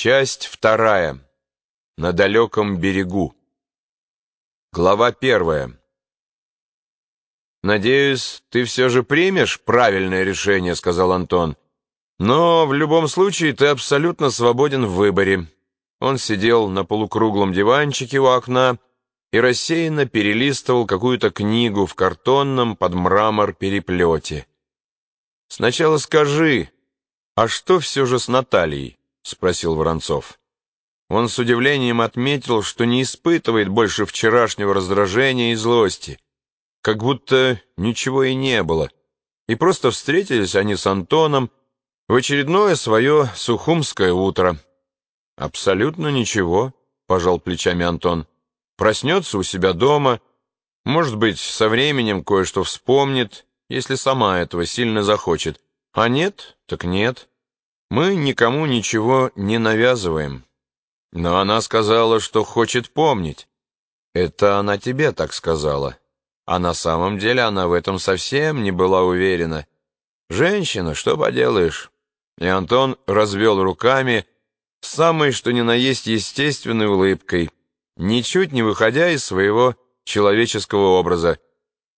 Часть вторая. На далеком берегу. Глава первая. «Надеюсь, ты все же примешь правильное решение», — сказал Антон. «Но в любом случае ты абсолютно свободен в выборе». Он сидел на полукруглом диванчике у окна и рассеянно перелистывал какую-то книгу в картонном под мрамор переплете. «Сначала скажи, а что все же с Натальей?» — спросил Воронцов. Он с удивлением отметил, что не испытывает больше вчерашнего раздражения и злости, как будто ничего и не было, и просто встретились они с Антоном в очередное свое сухумское утро. «Абсолютно ничего», — пожал плечами Антон. «Проснется у себя дома, может быть, со временем кое-что вспомнит, если сама этого сильно захочет. А нет, так нет». Мы никому ничего не навязываем. Но она сказала, что хочет помнить. Это она тебе так сказала. А на самом деле она в этом совсем не была уверена. Женщина, что поделаешь? И Антон развел руками самой что ни на есть естественной улыбкой, ничуть не выходя из своего человеческого образа.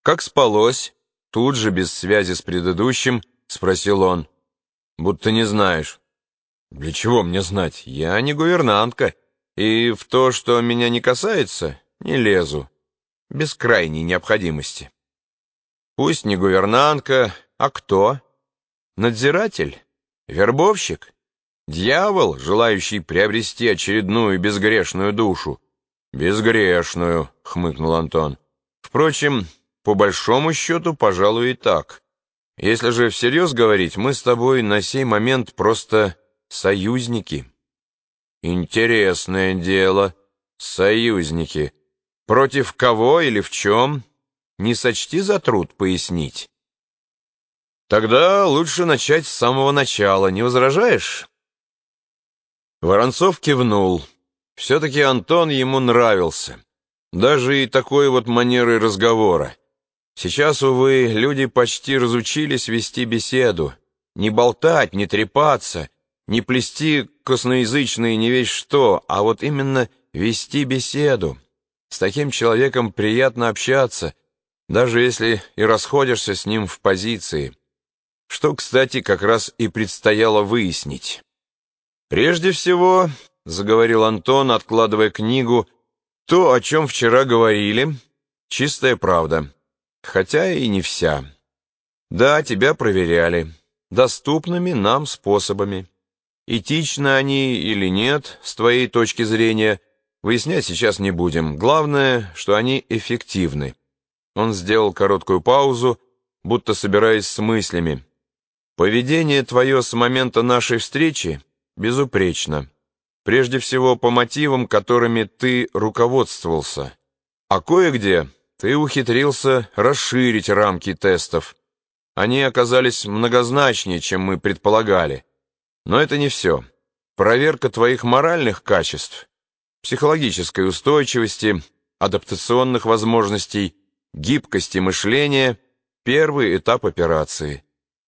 «Как спалось?» Тут же, без связи с предыдущим, спросил он будто не знаешь. Для чего мне знать? Я не гувернантка, и в то, что меня не касается, не лезу. Без крайней необходимости. Пусть не гувернантка, а кто? Надзиратель? Вербовщик? Дьявол, желающий приобрести очередную безгрешную душу? Безгрешную, хмыкнул Антон. Впрочем, по большому счету, пожалуй, и так. Если же всерьез говорить, мы с тобой на сей момент просто союзники. Интересное дело. Союзники. Против кого или в чем? Не сочти за труд пояснить. Тогда лучше начать с самого начала, не возражаешь? Воронцов кивнул. Все-таки Антон ему нравился. Даже и такой вот манерой разговора. Сейчас, увы, люди почти разучились вести беседу. Не болтать, не трепаться, не плести косноязычные не весь что, а вот именно вести беседу. С таким человеком приятно общаться, даже если и расходишься с ним в позиции. Что, кстати, как раз и предстояло выяснить. «Прежде всего», — заговорил Антон, откладывая книгу, — «то, о чем вчера говорили, чистая правда» хотя и не вся. Да, тебя проверяли. Доступными нам способами. Этичны они или нет, с твоей точки зрения, выяснять сейчас не будем. Главное, что они эффективны. Он сделал короткую паузу, будто собираясь с мыслями. Поведение твое с момента нашей встречи безупречно. Прежде всего по мотивам, которыми ты руководствовался. А кое-где ты ухитрился расширить рамки тестов. Они оказались многозначнее, чем мы предполагали. Но это не все. Проверка твоих моральных качеств, психологической устойчивости, адаптационных возможностей, гибкости мышления — первый этап операции.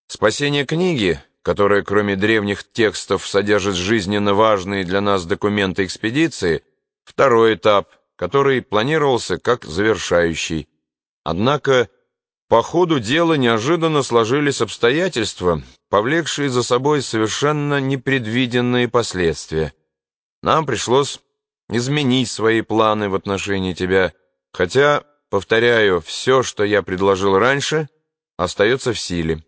Спасение книги, которая кроме древних текстов содержит жизненно важные для нас документы экспедиции, второй этап — который планировался как завершающий. Однако по ходу дела неожиданно сложились обстоятельства, повлекшие за собой совершенно непредвиденные последствия. Нам пришлось изменить свои планы в отношении тебя, хотя, повторяю, все, что я предложил раньше, остается в силе.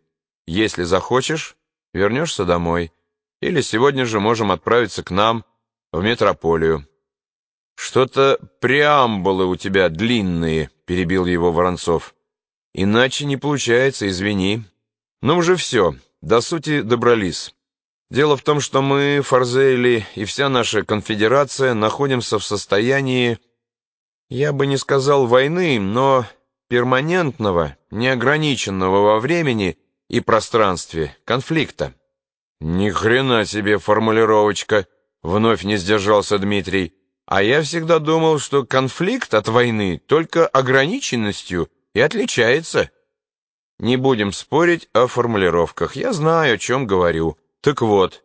Если захочешь, вернешься домой, или сегодня же можем отправиться к нам в метрополию. «Что-то преамбулы у тебя длинные», — перебил его Воронцов. «Иначе не получается, извини. Ну уже все, до сути добрались. Дело в том, что мы, Фарзели и вся наша конфедерация находимся в состоянии, я бы не сказал войны, но перманентного, неограниченного во времени и пространстве конфликта». «Ни хрена себе формулировочка», — вновь не сдержался Дмитрий. А я всегда думал, что конфликт от войны только ограниченностью и отличается. Не будем спорить о формулировках. Я знаю, о чем говорю. Так вот,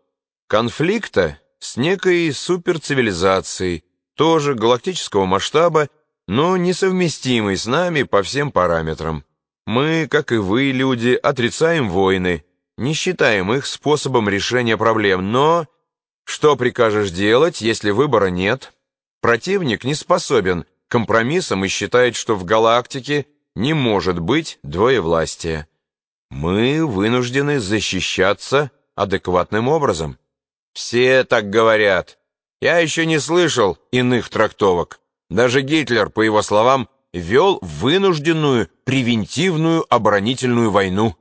конфликта с некой суперцивилизацией, тоже галактического масштаба, но несовместимой с нами по всем параметрам. Мы, как и вы, люди, отрицаем войны, не считаем их способом решения проблем, но что прикажешь делать, если выбора нет? Противник не способен компромиссам и считает, что в галактике не может быть двоевластия. Мы вынуждены защищаться адекватным образом. Все так говорят. Я еще не слышал иных трактовок. Даже Гитлер, по его словам, вел вынужденную превентивную оборонительную войну.